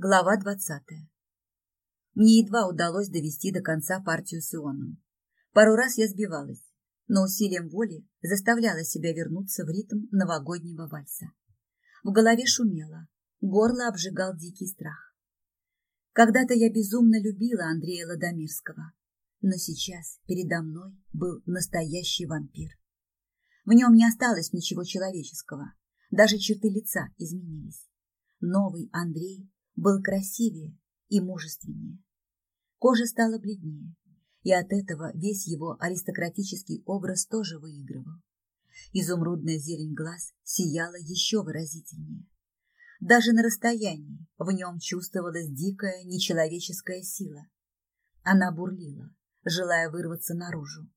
Глава двадцатая. Мне едва удалось довести до конца партию с Ионом. Пару раз я сбивалась, но усилием воли заставляла себя вернуться в ритм новогоднего вальса. В голове шумело, горло обжигал дикий страх. Когда-то я безумно любила Андрея Ладомирского, но сейчас передо мной был настоящий вампир. В нем не осталось ничего человеческого, даже черты лица изменились. Новый Андрей был красивее и мужественнее. Кожа стала бледнее, и от этого весь его аристократический образ тоже выигрывал. Изумрудная зелень глаз сияла еще выразительнее. Даже на расстоянии в нем чувствовалась дикая нечеловеческая сила. Она бурлила, желая вырваться наружу,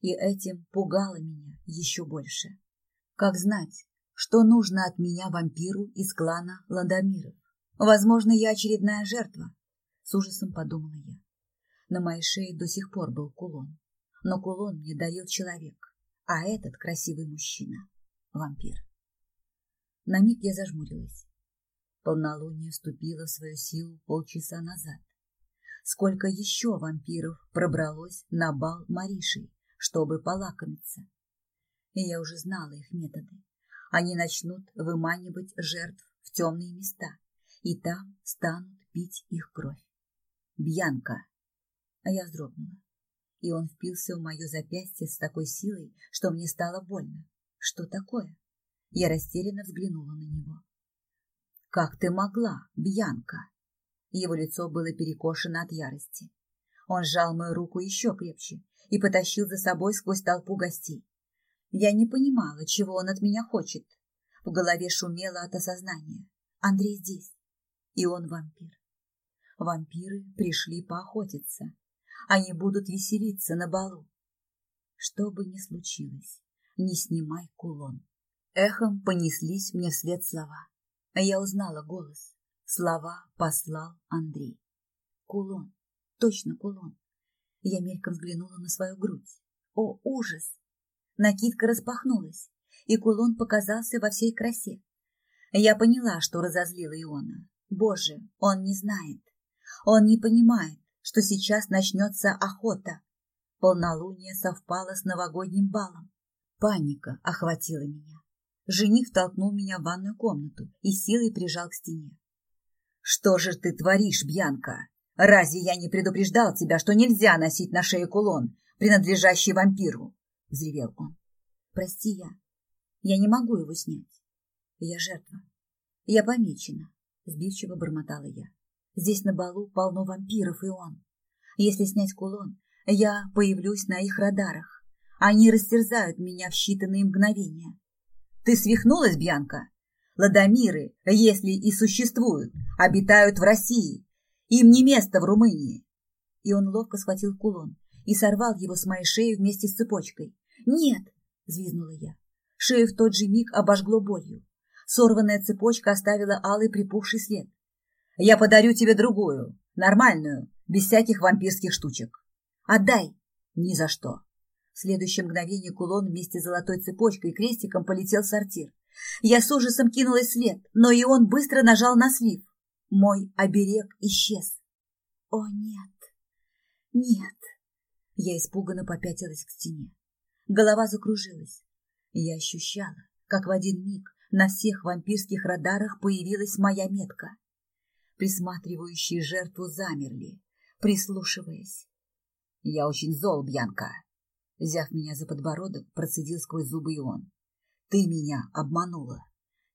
и этим пугала меня еще больше. Как знать, что нужно от меня вампиру из клана Ладомиров? Возможно, я очередная жертва, с ужасом подумала я. На моей шее до сих пор был кулон, но кулон мне дарил человек, а этот красивый мужчина — вампир. На миг я зажмурилась. Полнолуние вступило в свою силу полчаса назад. Сколько еще вампиров пробралось на бал Мариши, чтобы полакомиться? И я уже знала их методы. Они начнут выманивать жертв в темные места, и там станут пить их кровь. Бьянка. А я вздрогнула, и он впился в мое запястье с такой силой, что мне стало больно. Что такое? Я растерянно взглянула на него. «Как ты могла, Бьянка?» Его лицо было перекошено от ярости. Он сжал мою руку еще крепче и потащил за собой сквозь толпу гостей. Я не понимала, чего он от меня хочет. В голове шумело от осознания. Андрей здесь и он вампир. Вампиры пришли поохотиться. Они будут веселиться на балу. Что бы ни случилось, не снимай кулон. Эхом понеслись мне вслед слова. Я узнала голос. Слова послал Андрей. Кулон. Точно кулон. Я мельком взглянула на свою грудь. О, ужас! Накидка распахнулась, и кулон показался во всей красе. Я поняла, что разозлила Иона. Боже, он не знает. Он не понимает, что сейчас начнется охота. Полнолуние совпало с новогодним балом. Паника охватила меня. Жених толкнул меня в ванную комнату и силой прижал к стене. «Что же ты творишь, Бьянка? Разве я не предупреждал тебя, что нельзя носить на шее кулон, принадлежащий вампиру?» — взревел он. «Прости я. Я не могу его снять. Я жертва. Я помечена сбивчиво бормотала я. Здесь на балу полно вампиров и он. Если снять кулон, я появлюсь на их радарах. Они растерзают меня в считанные мгновения. Ты свихнулась, Бьянка? Ладомиры, если и существуют, обитают в России. Им не место в Румынии. И он ловко схватил кулон и сорвал его с моей шеи вместе с цепочкой. «Нет!» — звизнула я. Шею в тот же миг обожгло болью. Сорванная цепочка оставила алый припухший след. «Я подарю тебе другую, нормальную, без всяких вампирских штучек. Отдай!» «Ни за что!» В следующее мгновение кулон вместе с золотой цепочкой и крестиком полетел в сортир. Я с ужасом кинулась след, но и он быстро нажал на слив. Мой оберег исчез. О, нет! Нет! Я испуганно попятилась к стене. Голова закружилась. Я ощущала, как в один миг на всех вампирских радарах появилась моя метка. Присматривающие жертву замерли, прислушиваясь. «Я очень зол, Бьянка!» Взяв меня за подбородок, процедил сквозь зубы и он. «Ты меня обманула.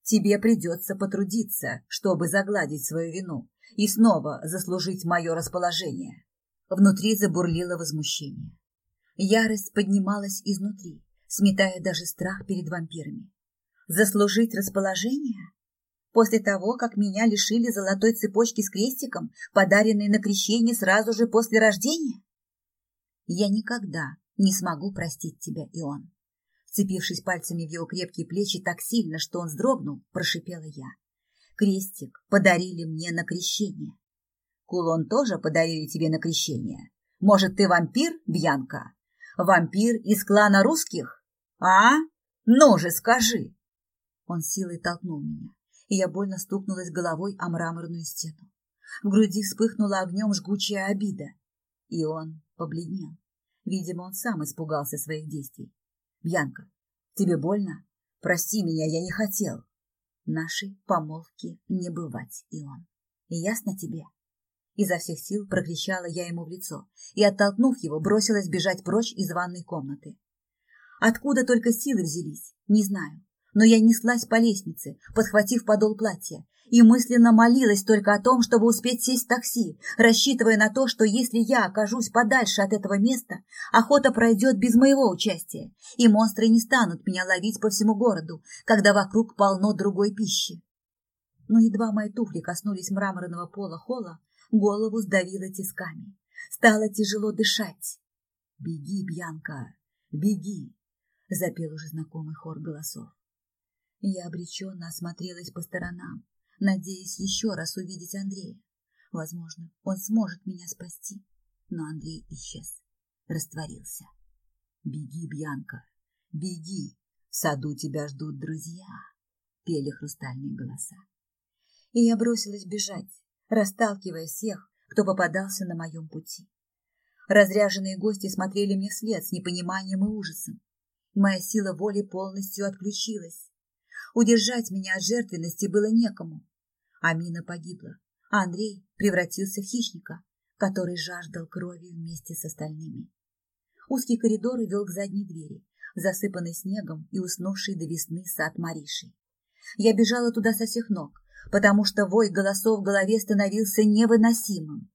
Тебе придется потрудиться, чтобы загладить свою вину и снова заслужить мое расположение». Внутри забурлило возмущение. Ярость поднималась изнутри, сметая даже страх перед вампирами. Заслужить расположение? После того, как меня лишили золотой цепочки с крестиком, подаренной на крещение сразу же после рождения? Я никогда не смогу простить тебя, Ион. Вцепившись пальцами в его крепкие плечи так сильно, что он вздрогнул, прошипела я. Крестик подарили мне на крещение. Кулон тоже подарили тебе на крещение. Может, ты вампир, Бьянка? Вампир из клана русских? А? Ну же, скажи, он силой толкнул меня, и я больно стукнулась головой о мраморную стену. В груди вспыхнула огнем жгучая обида. И он побледнел. Видимо, он сам испугался своих действий. «Бьянка, тебе больно? Прости меня, я не хотел». Нашей помолвки не бывать, и он. Ясно тебе? Изо всех сил прокричала я ему в лицо и, оттолкнув его, бросилась бежать прочь из ванной комнаты. Откуда только силы взялись, не знаю, но я неслась по лестнице, подхватив подол платья, и мысленно молилась только о том, чтобы успеть сесть в такси, рассчитывая на то, что если я окажусь подальше от этого места, охота пройдет без моего участия, и монстры не станут меня ловить по всему городу, когда вокруг полно другой пищи. Но едва мои туфли коснулись мраморного пола холла, голову сдавило тисками. Стало тяжело дышать. «Беги, Бьянка, беги!» — запел уже знакомый хор голосов. Я обреченно осмотрелась по сторонам, надеясь еще раз увидеть Андрея. Возможно, он сможет меня спасти. Но Андрей исчез, растворился. «Беги, Бьянка, беги! В саду тебя ждут друзья!» — пели хрустальные голоса. И я бросилась бежать, расталкивая всех, кто попадался на моем пути. Разряженные гости смотрели мне вслед с непониманием и ужасом. Моя сила воли полностью отключилась. Удержать меня от жертвенности было некому. Амина погибла, а Андрей превратился в хищника, который жаждал крови вместе с остальными. Узкий коридор вел к задней двери, засыпанный снегом и уснувший до весны сад Мариши. Я бежала туда со всех ног, потому что вой голосов в голове становился невыносимым.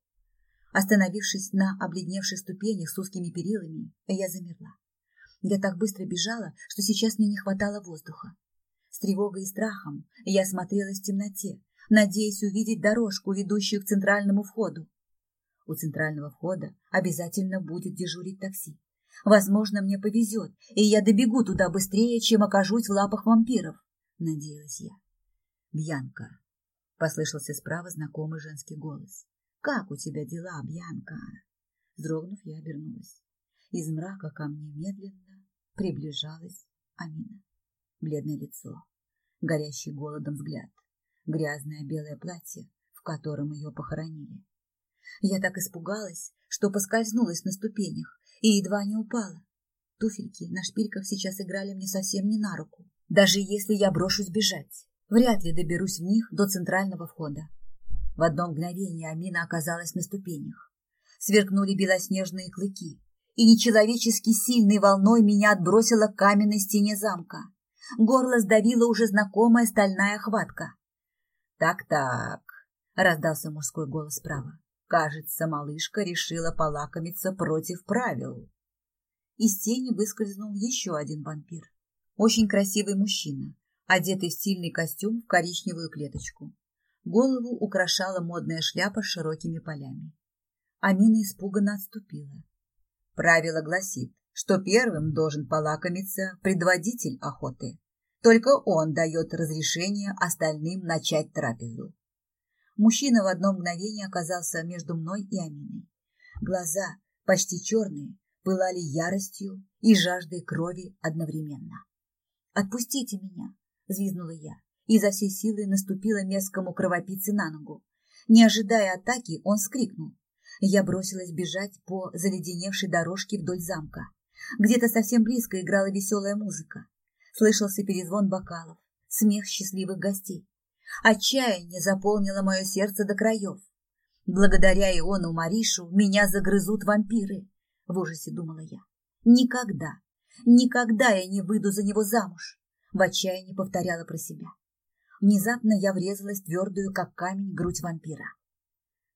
Остановившись на обледневших ступенях с узкими перилами, я замерла. Я так быстро бежала, что сейчас мне не хватало воздуха. С тревогой и страхом я смотрелась в темноте, надеясь увидеть дорожку, ведущую к центральному входу. У центрального входа обязательно будет дежурить такси. Возможно, мне повезет, и я добегу туда быстрее, чем окажусь в лапах вампиров, надеялась я. Бьянка, послышался справа знакомый женский голос. Как у тебя дела, Бьянка? Вздрогнув, я обернулась. Из мрака ко мне медленно приближалась Амина бледное лицо, горящий голодом взгляд, грязное белое платье, в котором ее похоронили. Я так испугалась, что поскользнулась на ступенях и едва не упала. Туфельки на шпильках сейчас играли мне совсем не на руку. Даже если я брошусь бежать, вряд ли доберусь в них до центрального входа. В одно мгновение Амина оказалась на ступенях. Сверкнули белоснежные клыки, и нечеловечески сильной волной меня отбросило к каменной стене замка. Горло сдавило уже знакомая стальная хватка. «Так-так», — раздался мужской голос справа. «Кажется, малышка решила полакомиться против правил». Из тени выскользнул еще один вампир. Очень красивый мужчина, одетый в стильный костюм в коричневую клеточку. Голову украшала модная шляпа с широкими полями. Амина испуганно отступила. Правило гласит, что первым должен полакомиться предводитель охоты. Только он дает разрешение остальным начать трапезу. Мужчина в одно мгновение оказался между мной и Аминой. Глаза, почти черные, пылали яростью и жаждой крови одновременно. «Отпустите меня!» – взвизгнула я и за всей силы наступила мерзкому кровопийце на ногу. Не ожидая атаки, он скрикнул. Я бросилась бежать по заледеневшей дорожке вдоль замка. Где-то совсем близко играла веселая музыка. Слышался перезвон бокалов, смех счастливых гостей. Отчаяние заполнило мое сердце до краев. Благодаря Иону Маришу меня загрызут вампиры, в ужасе думала я. Никогда, никогда я не выйду за него замуж, в отчаянии повторяла про себя. Внезапно я врезалась твердую, как камень, грудь вампира.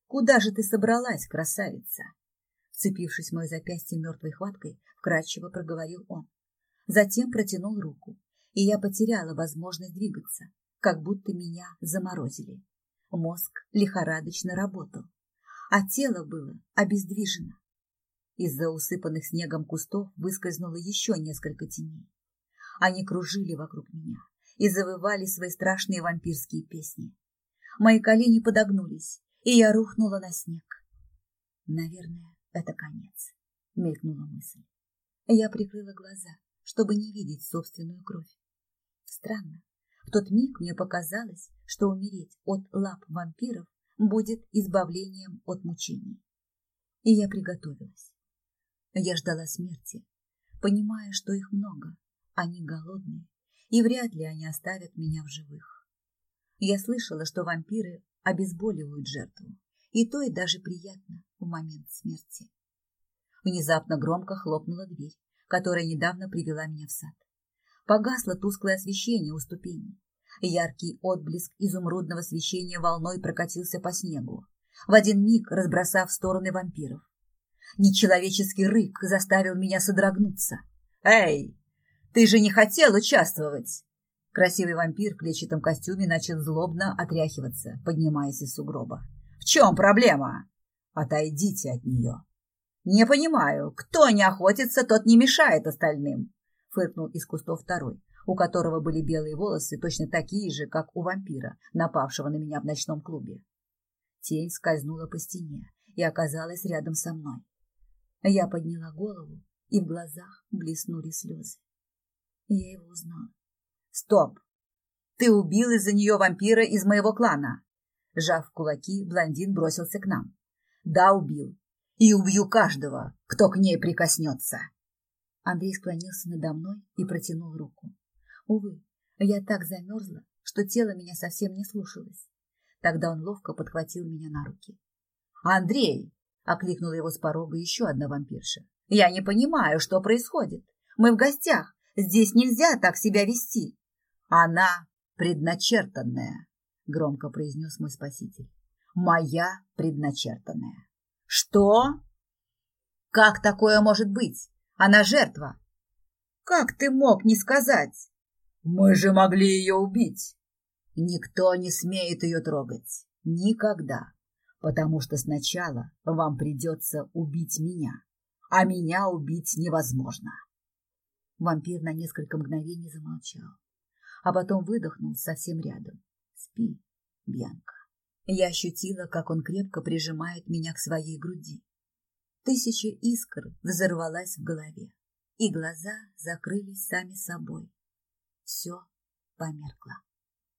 «Куда же ты собралась, красавица?» Вцепившись в мое запястье мертвой хваткой, вкрадчиво проговорил он. Затем протянул руку, и я потеряла возможность двигаться, как будто меня заморозили. Мозг лихорадочно работал, а тело было обездвижено. Из-за усыпанных снегом кустов выскользнуло еще несколько теней. Они кружили вокруг меня и завывали свои страшные вампирские песни. Мои колени подогнулись, и я рухнула на снег. Наверное, это конец, мелькнула мысль. Я прикрыла глаза, чтобы не видеть собственную кровь. Странно, в тот миг мне показалось, что умереть от лап вампиров будет избавлением от мучений. И я приготовилась. Я ждала смерти, понимая, что их много, они голодные, и вряд ли они оставят меня в живых. Я слышала, что вампиры обезболивают жертву, и то и даже приятно в момент смерти. Внезапно громко хлопнула дверь, которая недавно привела меня в сад. Погасло тусклое освещение у ступеней. Яркий отблеск изумрудного свечения волной прокатился по снегу, в один миг разбросав в стороны вампиров. Нечеловеческий рык заставил меня содрогнуться. «Эй, ты же не хотел участвовать!» Красивый вампир в клетчатом костюме начал злобно отряхиваться, поднимаясь из сугроба. «В чем проблема?» «Отойдите от нее!» «Не понимаю, кто не охотится, тот не мешает остальным!» Фыркнул из кустов второй, у которого были белые волосы, точно такие же, как у вампира, напавшего на меня в ночном клубе. Тень скользнула по стене и оказалась рядом со мной. Я подняла голову, и в глазах блеснули слезы. Я его узнала. «Стоп! Ты убил из-за нее вампира из моего клана!» Сжав кулаки, блондин бросился к нам. «Да, убил. И убью каждого, кто к ней прикоснется!» Андрей склонился надо мной и протянул руку. Увы, я так замерзла, что тело меня совсем не слушалось. Тогда он ловко подхватил меня на руки. «Андрей!» — окликнула его с порога еще одна вампирша. «Я не понимаю, что происходит. Мы в гостях. Здесь нельзя так себя вести». «Она предначертанная», — громко произнес мой спаситель. «Моя предначертанная». «Что?» «Как такое может быть? Она жертва». «Как ты мог не сказать?» «Мы же могли ее убить». «Никто не смеет ее трогать. Никогда потому что сначала вам придется убить меня, а меня убить невозможно. Вампир на несколько мгновений замолчал, а потом выдохнул совсем рядом. Спи, Бьянка. Я ощутила, как он крепко прижимает меня к своей груди. Тысяча искр взорвалась в голове, и глаза закрылись сами собой. Все померкло.